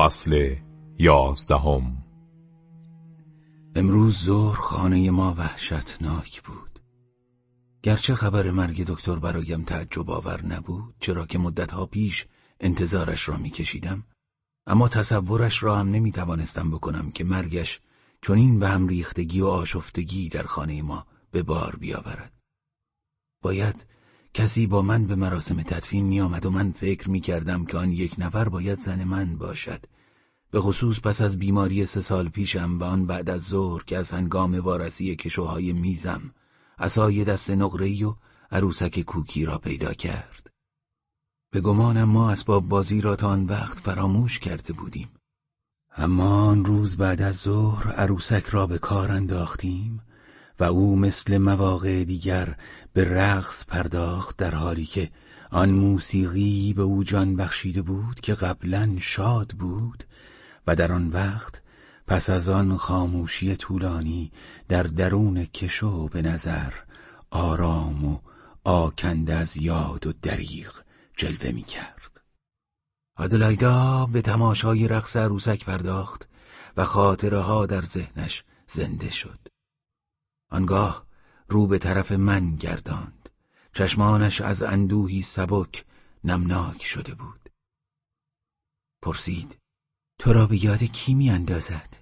فصل یازدهم. امروز ظهر خانه ما وحشتناک بود. گرچه خبر مرگ دکتر برایم تعجب آور نبود چرا که مدتها پیش انتظارش را میکشیدم. اما تصورش را هم نمی توانستم بکنم که مرگش چنین به هم ریختگی و آشفتگی در خانه ما به بار بیاورد. باید کسی با من به مراسم تدفین می آمد و من فکر می کردم که آن یک نفر باید زن من باشد. به خصوص پس از بیماری سه سال پیشم و آن بعد از ظهر که از هنگام وارسی کشوهای میزم اسای دست نقره‌ای و عروسک کوکی را پیدا کرد. به گمانم ما اسباب بازی را تا آن وقت فراموش کرده بودیم. اما آن روز بعد از ظهر عروسک را به کار انداختیم و او مثل مواقع دیگر به رقص پرداخت در حالی که آن موسیقی به او جان بخشیده بود که قبلا شاد بود و در آن وقت پس از آن خاموشی طولانی در درون کشو به نظر آرام و آکنده از یاد و دریغ جلوه می کرد. آدلایدا به تماشای رقص عروسک پرداخت و خاطره ها در ذهنش زنده شد. آنگاه رو به طرف من گرداند. چشمانش از اندوهی سبک نمناک شده بود. پرسید تو را به یاد کی می اندازد؟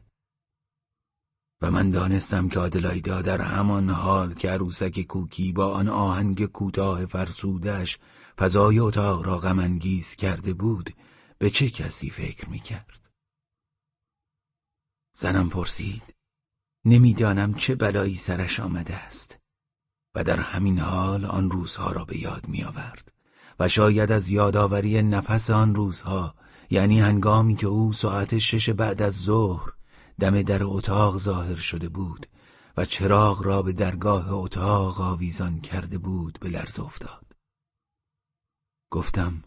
و من دانستم که آدلایدا در همان حال که عروسک کوکی با آن آهنگ کوتاه فرسودش فضای اتاق را غمانگیز کرده بود به چه کسی فکر می کرد؟ زنم پرسید نمی‌دانم چه بلایی سرش آمده است. و در همین حال آن روزها را به یاد می آورد و شاید از یادآوری نفس آن روزها یعنی هنگامی که او ساعت شش بعد از ظهر دم در اتاق ظاهر شده بود و چراغ را به درگاه اتاق آویزان کرده بود به لرز افتاد. گفتم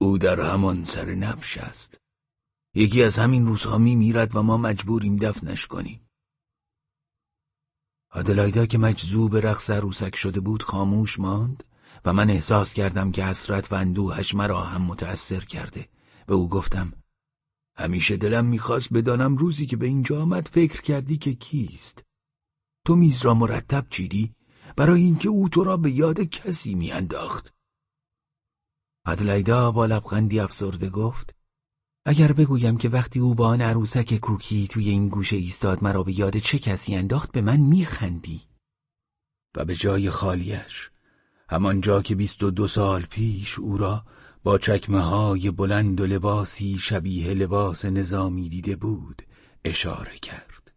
او در همان سر نبش است. یکی از همین روزها می میرد و ما مجبوریم دفنش کنیم. آدلایدا که مجذوب رقص عروسک شده بود خاموش ماند و من احساس کردم که حسرت و اندوهش مرا هم متأثر کرده به او گفتم همیشه دلم می‌خواست بدانم روزی که به اینجا آمد فکر کردی که کیست. تو میز را مرتب چیدی برای اینکه او تو را به یاد کسی میانداخت. ادلیدا با لبخندی افسرده گفت اگر بگویم که وقتی او با آن عروسک کوکی توی این گوشه ایستاد مرا به یاد چه کسی انداخت به من میخندی. و به جای خالیش همانجا که بیست و دو سال پیش او را با چکمه های بلند و لباسی شبیه لباس نظامی دیده بود اشاره کرد.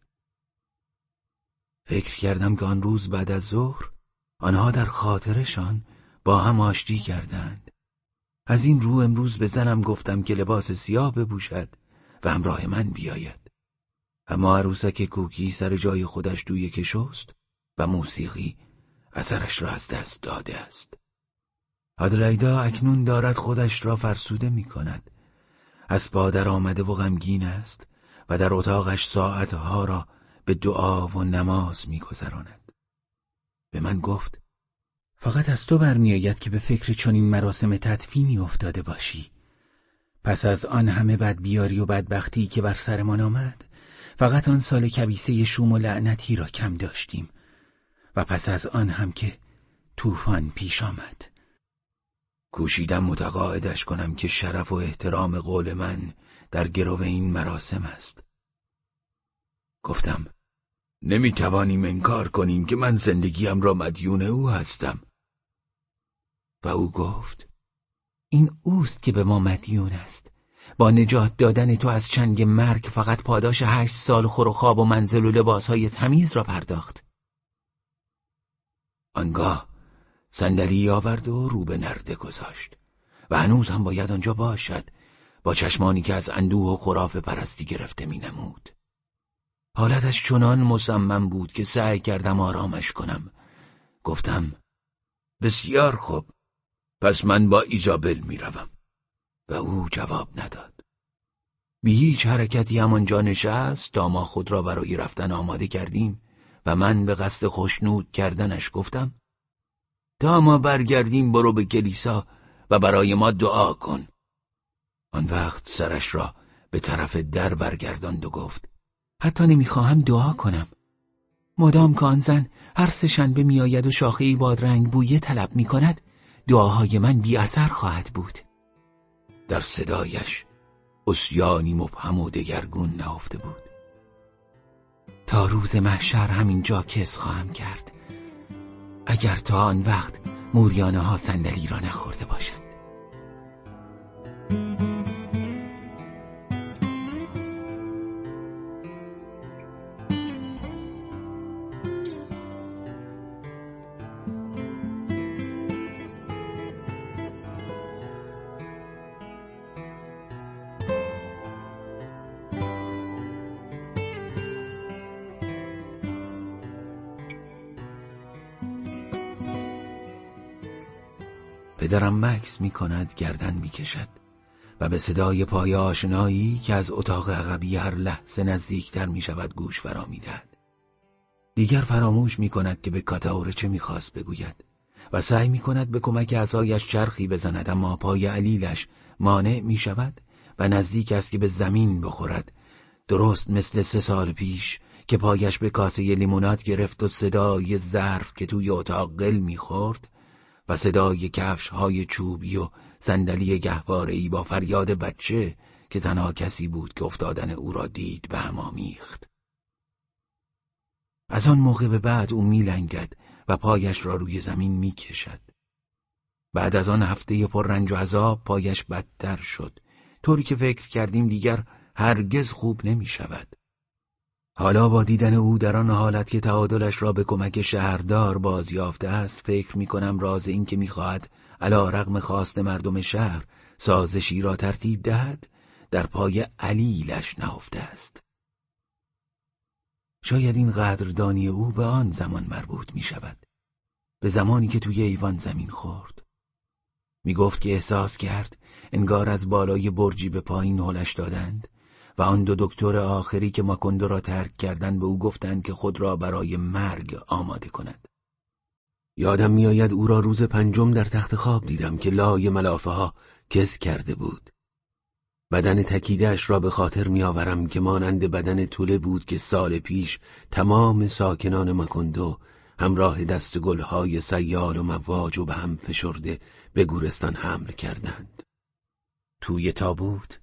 فکر کردم که آن روز بعد از ظهر آنها در خاطرشان با هم آشتی کردند. از این رو امروز به زنم گفتم که لباس سیاه بپوشد و همراه من بیاید. اما عروسک کوکی سر جای خودش دوی کشست و موسیقی اثرش را از دست داده است. آدلایدا اکنون دارد خودش را فرسوده می کند. از پادر آمده و غمگین است و در اتاقش ساعتها را به دعا و نماز میگذراند به من گفت فقط از تو برمیآید که به فکر چنین مراسم تدفینی افتاده باشی. پس از آن همه بدبیاری و بدبختی که بر سرمان آمد فقط آن سال کبیسه شوم و لعنتی را کم داشتیم و پس از آن هم که طوفان پیش آمد. کوشیدم متقاعدش کنم که شرف و احترام قول من در گرو این مراسم است. گفتم نمی‌توانیم انکار کنیم که من زندگیم را مدیون او هستم. و او گفت این اوست که به ما مدیون است. با نجات دادن تو از چنگ مرگ فقط پاداش هشت سال خور و خواب و منزل و لباسهای تمیز را پرداخت. آنگاه صندلی آورد و رو به نرده گذاشت و هنوز هم باید آنجا باشد با چشمانی که از اندوه و خراف پرستی گرفته می نمود. حالتش چنان مصمم بود که سعی کردم آرامش کنم. گفتم بسیار خوب. پس من با ایزابل می‌روم. و او جواب نداد. بی هیچ حرکتی همانجا نشست تا ما خود را برای رفتن آماده کردیم و من به قصد خوشنود کردنش گفتم تا ما برگردیم برو به کلیسا و برای ما دعا کن. آن وقت سرش را به طرف در برگرداند و گفت حتی نمی‌خواهم دعا کنم. مدام که آن زن هر سه شنبه میآید و شاخه بادرنگ بویه طلب می کند دعاهای من بی اثر خواهد بود. در صدایش اسیانی مبهم و دگرگون نهفته بود. تا روز محشر همینجا کس خواهم کرد. اگر تا آن وقت موریانه ها صندلی را نخورده باشند. پدرم مکس می کند گردن می کشد و به صدای پای آشنایی که از اتاق عقبی هر لحظه نزدیکتر می شود گوش فرا می دهد. دیگر فراموش می کند که به کاتاور چه می‌خواست بگوید و سعی می کند به کمک ازایش چرخی بزند اما پای علیلش مانع می شود و نزدیک است که به زمین بخورد درست مثل سه سال پیش که پایش به کاسه لیموناد گرفت و صدای ظرف که توی اتاق قل می‌خورد و صدای کفش های چوبی و صندلی گهواره با فریاد بچه که تنها کسی بود که افتادن او را دید به هم آمیخت. از آن موقع به بعد او میلنگد و پایش را روی زمین می‌کشد. بعد از آن هفته پر رنج و عذاب پایش بدتر شد طوری که فکر کردیم دیگر هرگز خوب نمی شود. حالا با دیدن او در آن حالت که تعادلش را به کمک شهردار بازیافته است فکر می کنم راز این که می‌خواهد علا رغم خواست مردم شهر سازشی را ترتیب دهد در پای علیلش نهفته است. شاید این قدردانی او به آن زمان مربوط می شود به زمانی که توی ایوان زمین خورد. می گفت که احساس کرد انگار از بالای برجی به پایین هلش دادند آن دو دکتر آخری که ماکندو را ترک کردند به او گفتند که خود را برای مرگ آماده کند. یادم میآید او را روز پنجم در تخت خواب دیدم که لای ملافه ها کس کرده بود. بدن تکیدهش را به خاطر میآورم که مانند بدن طوله بود که سال پیش تمام ساکنان مکندو همراه دست گلهای سیال و مواج و به هم فشرده به گورستان حمل کردند. توی تابوت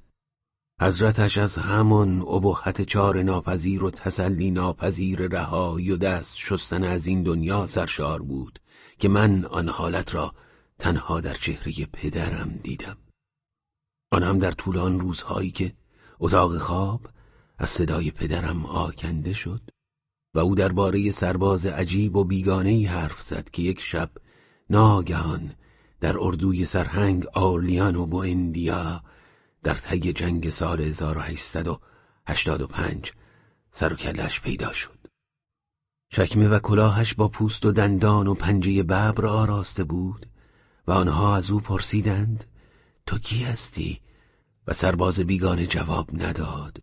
حضرتش از همان ابهت چار ناپذیر و تسلی ناپذیر رهایی و دست شستن از این دنیا سرشار بود که من آن حالت را تنها در چهره پدرم دیدم. آن هم در طول آن روزهایی که اتاق خواب از صدای پدرم آکنده شد و او درباره سرباز عجیب و بیگانه حرف زد که یک شب ناگهان در اردوی سرهنگ آرلیان و بوئندیا در طی جنگ سال 1885 سر و کلش پیدا شد. چکمه و کلاهش با پوست و دندان و پنجه ببر آراسته بود و آنها از او پرسیدند تو کی هستی؟ و سرباز بیگانه جواب نداد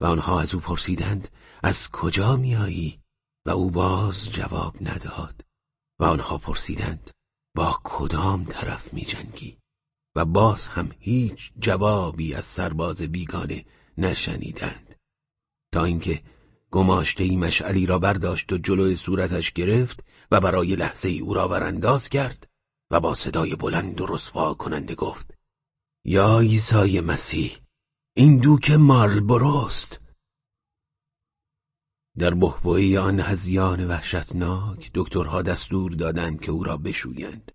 و آنها از او پرسیدند از کجا میایی؟ و او باز جواب نداد و آنها پرسیدند با کدام طرف می جنگی؟ و باز هم هیچ جوابی از سرباز بیگانه نشنیدند. تا اینکه گماشته مشعلی را برداشت و جلوی صورتش گرفت و برای لحظه ای او را برانداز کرد و با صدای بلند و رسوا کننده گفت یا عیسی مسیح این دوک مارل بروست در بحبوی آن هزیان وحشتناک دکترها دستور دادند که او را بشویند.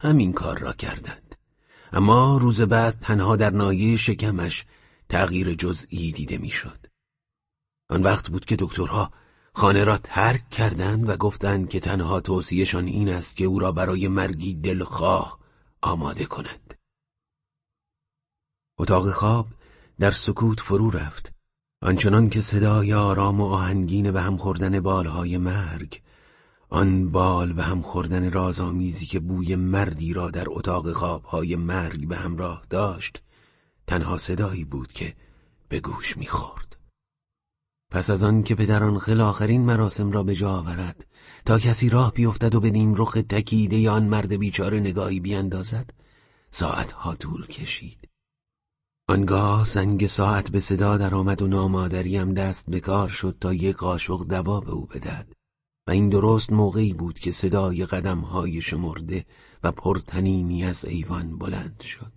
همین کار را کردند. اما روز بعد تنها در نایه شکمش تغییر جزئی دیده می‌شد. آن وقت بود که دکترها خانه را ترک کردند و گفتند که تنها توصیهشان این است که او را برای مرگی دلخواه آماده کنند. اتاق خواب در سکوت فرو رفت آنچنان که صدای آرام و آهنگین به هم خوردن بالهای مرگ آن بال به هم خوردن رازآمیزی که بوی مردی را در اتاق خوابهای مرگ به همراه داشت تنها صدایی بود که به گوش می‌خورد. پس از آن که پدر آنخل آخرین مراسم را به جا آورد تا کسی راه بیفتد و بدین رخ تکیده آن مرد بیچاره نگاهی بیاندازد ساعتها طول کشید آنگاه زنگ ساعت به صدا در آمد و نامادریم دست به کار شد تا یک قاشق دوا به او بدهد و این درست موقعی بود که صدای قدم های شمرده و پرتنینی از ایوان بلند شد.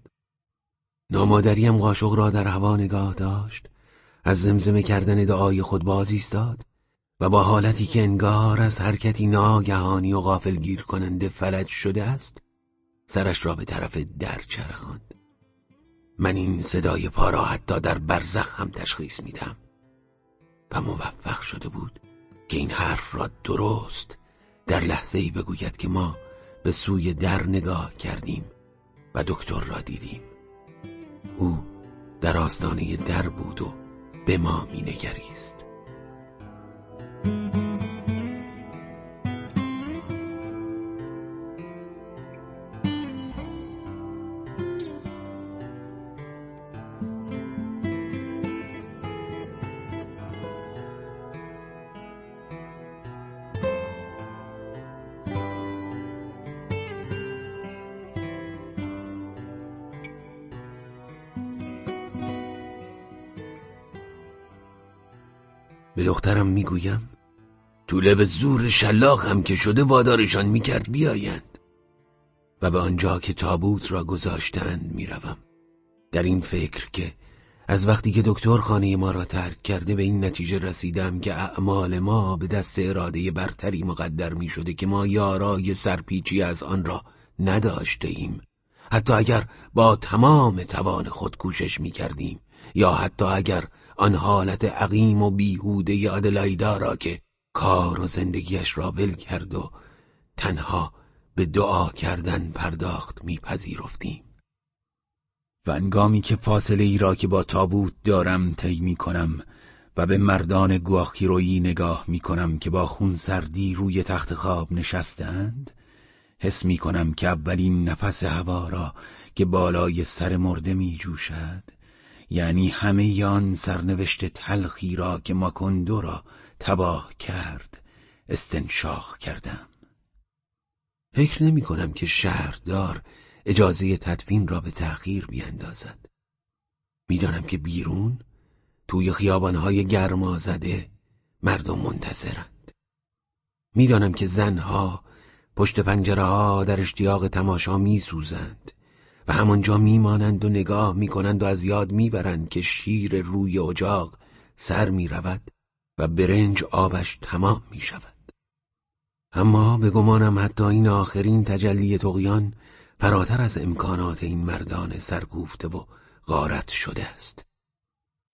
نامادریم قاشق را در هوا نگاه داشت از زمزمه کردن دعای خود باز ایستاد و با حالتی که انگار از حرکتی ناگهانی و غافلگیر کننده فلج شده است سرش را به طرف در چرخاند. من این صدای پا را حتی در برزخ هم تشخیص میدم و موفق شده بود که این حرف را درست در لحظه ای بگوید که ما به سوی در نگاه کردیم و دکتر را دیدیم. او در آستانه در بود و به ما مینگریست. به دخترم می‌گویم طوله به زور شلاق هم که شده وادارشان می‌کرد بیایند. و به آنجا که تابوت را گذاشتند می‌روم. در این فکر که از وقتی که دکتر خانه ما را ترک کرده به این نتیجه رسیدم که اعمال ما به دست اراده برتری مقدر می شده که ما یارای سرپیچی از آن را نداشته ایم. حتی اگر با تمام توان خود کوشش می کردیم یا حتی اگر حالت عقیم و بیهوده آدلایدا را که کار و زندگیش را ول کرد و تنها به دعا کردن پرداخت میپذیرفتیم. و انگامی که فاصله ای را که با تابوت دارم طی می کنم و به مردان گواخیرویی نگاه می کنم که با خون سردی روی تخت خواب نشستند حس می کنم که اولین نفس هوا را که بالای سر مرده می جوشد یعنی همه آن سرنوشت تلخی را که ماکندو را تباه کرد استنشاق کردم. فکر نمی کنم که شهردار اجازه تدفین را به تأخیر بیندازد می‌دانم که بیرون توی خیابانهای گرما زده مردم منتظرند. می‌دانم که زنها پشت پنجره ها در اشتیاق تماشا میسوزند و همانجا میمانند و نگاه می‌کنند و از یاد می‌برند که شیر روی اجاق سر می‌رود و برنج آبش تمام می‌شود. اما به گمانم حتی این آخرین تجلی تقیان فراتر از امکانات این مردان سرگوفته و غارت شده است.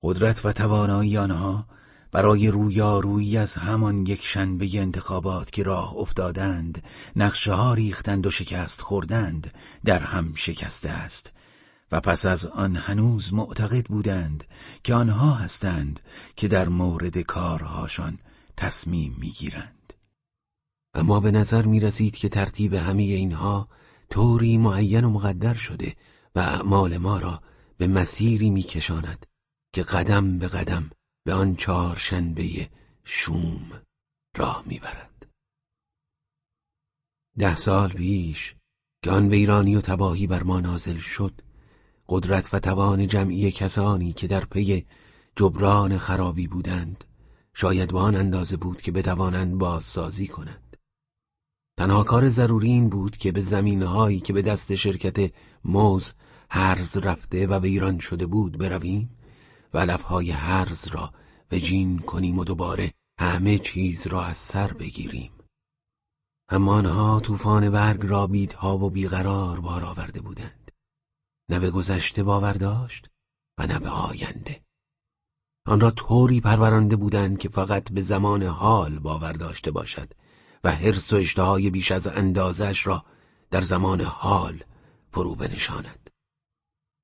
قدرت و توانایی آنها برای رویارویی از همان یک شنبه انتخابات که راه افتادند نقشه ها ریختند و شکست خوردند در هم شکسته است. و پس از آن هنوز معتقد بودند که آنها هستند که در مورد کارهاشان تصمیم می‌گیرند. اما به نظر می رسید که ترتیب همه اینها طوری معین و مقدر شده و اعمال ما را به مسیری میکشاند که قدم به قدم به آن چهارشنبه شوم راه می‌برد. ده سال پیش که آن ویرانی و تباهی بر ما نازل شد قدرت و توان جمعی کسانی که در پی جبران خرابی بودند شاید با آن اندازه بود که بتوانند بازسازی کنند. تنها کار ضروری این بود که به زمینهایی که به دست شرکت موز هرز رفته و ویران شده بود برویم و علفهای هرز را وجین کنیم و دوباره همه چیز را از سر بگیریم. اما آنها طوفان برگ را بیدها و بیقرار بار آورده بودند. نه به گذشته باور داشت و نه به آینده. آن را طوری پرورانده بودند که فقط به زمان حال باور داشته باشد و حرس و اشتهای بیش از اندازش را در زمان حال فرو بنشاند.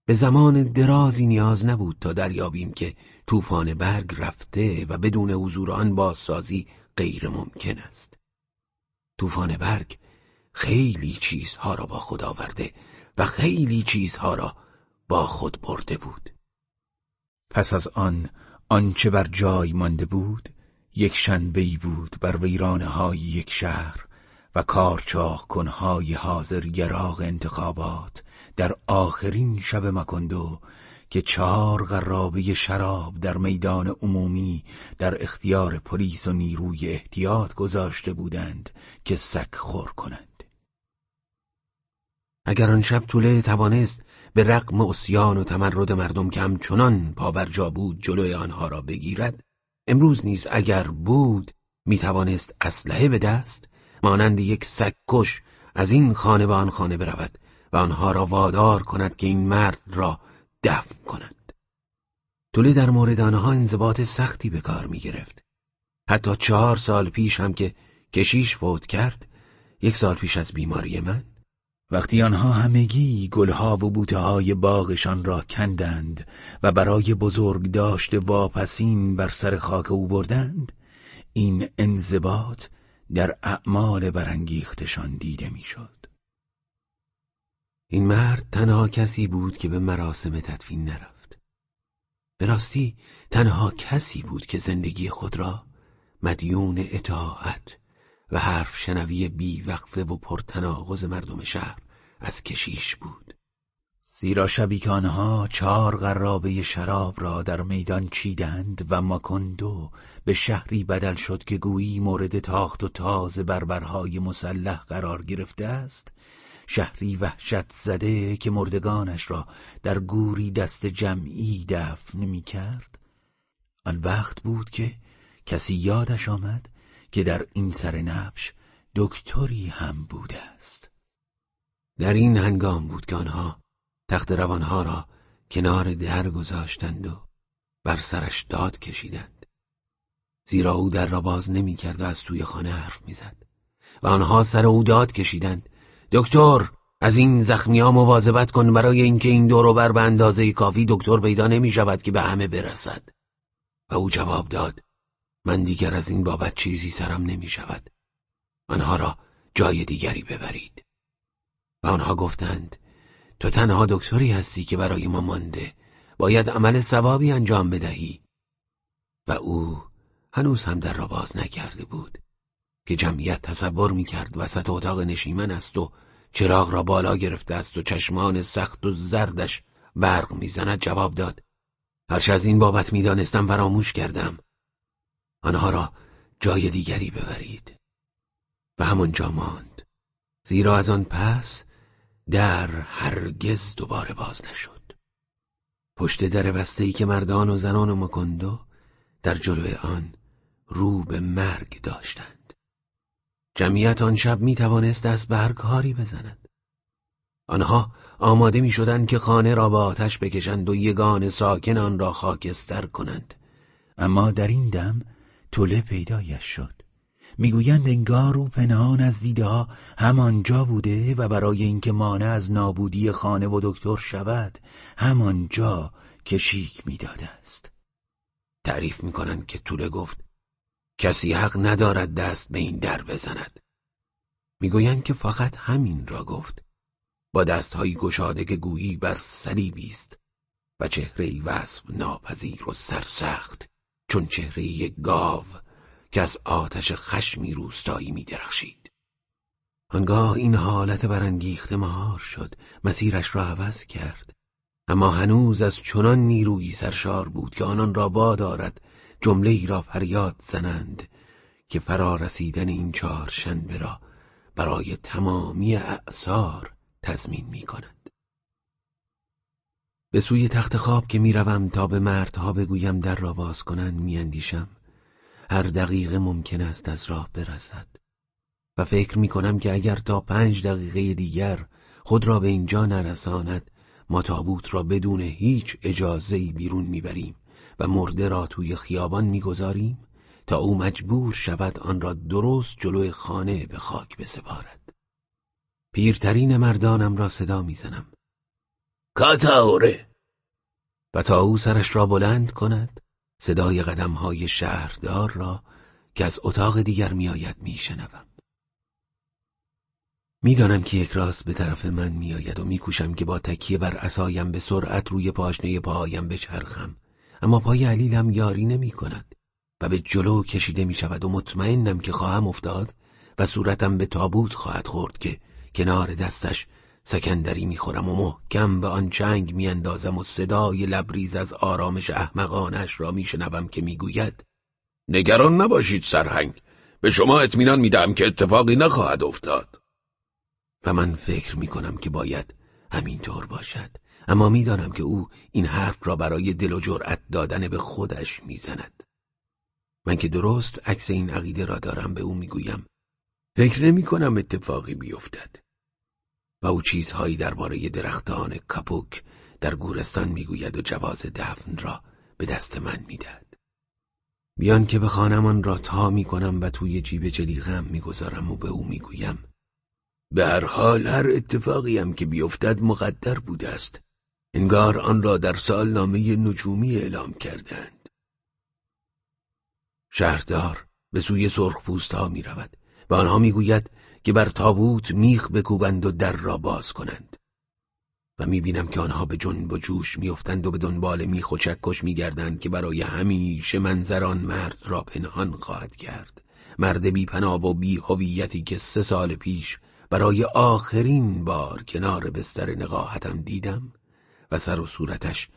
به زمان درازی نیاز نبود تا دریابیم که طوفان برگ رفته و بدون حضور آن بازسازی غیر ممکن است. طوفان برگ خیلی چیزها را با خود آورده و خیلی چیزها را با خود برده بود. پس از آن آنچه بر جای مانده بود یک شنبهی بود بر ویرانه های یک شهر و کارچاخ کنهای حاضر گراغ انتخابات در آخرین شب مکندو که چهار غرابه شراب در میدان عمومی در اختیار پلیس و نیروی احتیاط گذاشته بودند که سک خور کنند. اگر آن شب طوله توانست به رقم اسیان و تمرد مردم که همچنان پابرجا بود جلوی آنها را بگیرد امروز نیز اگر بود می‌توانست اسلحه به دست مانند یک سگکش از این خانه به آن خانه برود و آنها را وادار کند که این مرد را دفن کنند توله در مورد آنها انضباط سختی به کار می گرفت. حتی چهار سال پیش هم که کشیش فوت کرد یک سال پیش از بیماری من وقتی آنها همگی گلها و بوته های باغشان را کندند و برای بزرگ داشت واپسین بر سر خاک او بردند این انضباط در اعمال برانگیختشان دیده می‌شد. این مرد تنها کسی بود که به مراسم تدفین نرفت. به راستی تنها کسی بود که زندگی خود را مدیون اطاعت و حرف شنوی بی وقفه و پرتناغز مردم شهر از کشیش بود. زیرا شبی که آنها چهار غرابه شراب را در میدان چیدند و ماکندو به شهری بدل شد که گویی مورد تاخت و تاز بربرهای مسلح قرار گرفته است شهری وحشت زده که مردگانش را در گوری دست جمعی دفن می کرد آن وقت بود که کسی یادش آمد که در این سر نبش دکتری هم بوده است. در این هنگام بود که آنها تخت روانها را کنار در گذاشتند و بر سرش داد کشیدند. زیرا او در را باز نمی کرد و از توی خانه حرف می‌زد و آنها سر او داد کشیدند دکتر از این زخمی ها مواظبت کن برای اینکه این دورو بر به اندازه کافی دکتر پیدا نمی شود که به همه برسد. و او جواب داد من دیگر از این بابت چیزی سرم نمی شود آنها را جای دیگری ببرید. و آنها گفتند تو تنها دکتری هستی که برای ما مانده. باید عمل ثوابی انجام بدهی. و او هنوز هم در را باز نکرده بود. که جمعیت تصور می‌کرد وسط اتاق نشیمن است و چراغ را بالا گرفته است و چشمان سخت و زردش برق می‌زند جواب داد. هرچه از این بابت می‌دانستم فراموش کردم. آنها را جای دیگری ببرید. و همانجا ماند. زیرا از آن پس در هرگز دوباره باز نشد. پشت در بسته که مردان و زنان و مکندو در جلوی آن رو به مرگ داشتند. جمعیت آن شب می توانست دست به کاری بزند. آنها آماده می شدند که خانه را با آتش بکشند و یگان ساکن آن را خاکستر کنند. اما در این دم طله پیدایش شد. می‌گویند انگار او پنهان از دیده ها همانجا بوده و برای اینکه مانع از نابودی خانه و دکتر شود همانجا کشیک می‌داده است. تعریف می‌کنند که توله گفت کسی حق ندارد دست به این در بزند. می‌گویند که فقط همین را گفت. با دستهایی گشاده که گویی بر صلیبی است و چهره وصف ناپذیر و سرسخت چون چهره یک گاو که از آتش خشمی روستایی می درخشید. آنگاه این حالت برانگیخته مهار شد مسیرش را عوض کرد. اما هنوز از چنان نیرویی سرشار بود که آنان را بادارد جمله ای را فریاد زنند که فرا رسیدن این چهار شنبه را برای تمامی اعثار تضمین می کند. به سوی تخت خواب که می‌روم تا به مردها بگویم در را باز کنند میاندیشم. هر دقیقه ممکن است از راه برسد. و فکر می کنم که اگر تا پنج دقیقه دیگر خود را به اینجا نرساند ما تابوت را بدون هیچ اجازهی بیرون می‌بریم. و مرده را توی خیابان می‌گذاریم تا او مجبور شود آن را درست جلوی خانه به خاک بسپارد. پیرترین مردانم را صدا می‌زنم. کاتاوره! و تا او سرش را بلند کند صدای های شهردار را که از اتاق دیگر میآید میشنوم. می‌دانم که یک راست به طرف من میآید و میکوشم که با تکیه بر عصایم به سرعت روی پاشنه پاهایم بچرخم. اما پای علیلم یاری نمی کند و به جلو کشیده می شود و مطمئنم که خواهم افتاد و صورتم به تابوت خواهد خورد که کنار دستش سکندری می‌خورم و محکم به آن چنگ میاندازم و صدای لبریز از آرامش احمقانش را میشنوم که می‌گوید نگران نباشید سرهنگ به شما اطمینان میدم که اتفاقی نخواهد افتاد. و من فکر می‌کنم که باید همینطور باشد. اما می‌دانم که او این حرف را برای دل و جرأت دادن به خودش می‌زند. من که درست عکس این عقیده را دارم به او می‌گویم. فکر نمی کنم اتفاقی بیفتد. و او چیزهایی درباره درختان کپوک در گورستان می‌گوید و جواز دفن را به دست من می‌دهد. بیان که به خانمان را تا می‌کنم و توی جیب جلیقم می‌گذارم و به او می‌گویم. به هر حال هر اتفاقی هم که بیفتد مقدر بوده است. انگار آن را در سال نامه نجومی اعلام کردند. شهردار به سوی سرخپوست ها می رود و آنها می‌گوید که بر تابوت میخ بکوبند و در را باز کنند. و می‌بینم که آنها به جنب و جوش میافتند و به دنبال میخ و چکش میگردند که برای همیشه منظران مرد را پنهان خواهد کرد. مرد بی پناه و بی هویتی که سه سال پیش برای آخرین بار کنار بستر نقاهتم دیدم. و سر و صورتش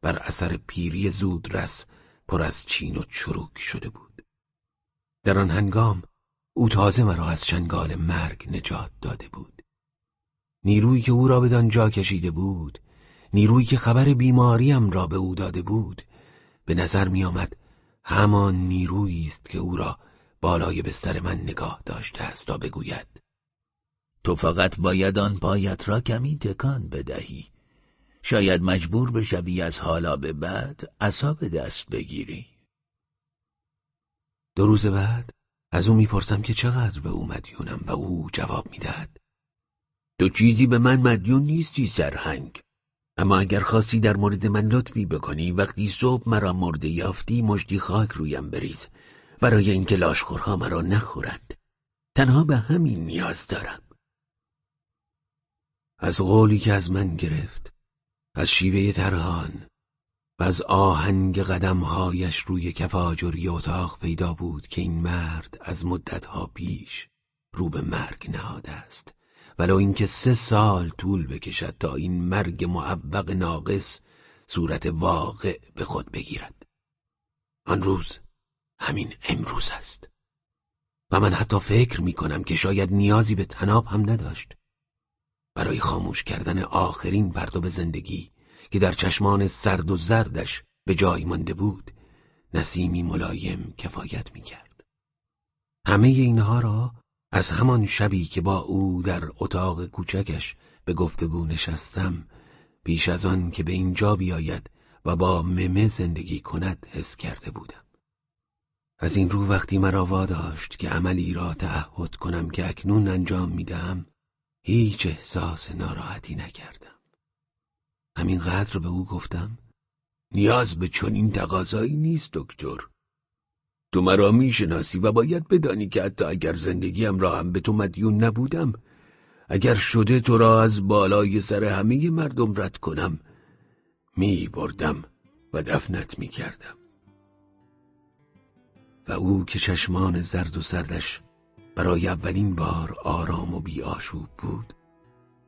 بر اثر پیری زودرس پر از چین و چروک شده بود. در آن هنگام او تازه مرا از چنگال مرگ نجات داده بود. نیرویی که او را بدان جا کشیده بود نیرویی که خبر بیماریم را به او داده بود به نظر می آمد همان نیرویی است که او را بالای بستر من نگاه داشته است تا بگوید تو فقط باید آن پایت را کمی تکان بدهی شاید مجبور بشوی از حالا به بعد عصا به دست بگیری. دو روز بعد از او می‌پرسم که چقدر به او مدیونم و او جواب می‌دهد. تو چیزی به من مدیون نیستی سرهنگ. اما اگر خاصی در مورد من لطفی بکنی وقتی صبح مرا مرده یافتی مشتی خاک رویم بریز. برای اینکه لاشخورها مرا نخورند. تنها به همین نیاز دارم. از قولی که از من گرفت از شیوه ترهان و از آهنگ قدمهایش روی کف آجری اتاق پیدا بود که این مرد از مدتها پیش رو به مرگ نهاده است. ولو اینکه سه سال طول بکشد تا این مرگ معوق ناقص صورت واقع به خود بگیرد. آن روز همین امروز است. و من حتی فکر می کنم که شاید نیازی به تناب هم نداشت. برای خاموش کردن آخرین پرتو زندگی که در چشمان سرد و زردش به جای مانده بود نسیمی ملایم کفایت می کرد. همه اینها را از همان شبی که با او در اتاق کوچکش به گفتگو نشستم پیش از آن که به اینجا بیاید و با ممه زندگی کند حس کرده بودم. از این رو وقتی مرا واداشت که عملی را تعهد کنم که اکنون انجام می‌دهم هیچ احساس ناراحتی نکردم. همینقدر به او گفتم نیاز به چنین تقاضایی نیست دکتر تو مرا می‌شناسی و باید بدانی که حتی اگر زندگیم را هم به تو مدیون نبودم اگر شده تو را از بالای سر همه مردم رد کنم می بردم و دفنت می کردم و او که چشمان زرد و سردش برای اولین بار آرام و بیاشوب بود.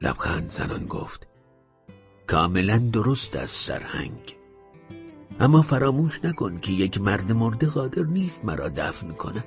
لبخند زنان گفت کاملا درست است سرهنگ. اما فراموش نکن که یک مرد مرده قادر نیست مرا دفن کند.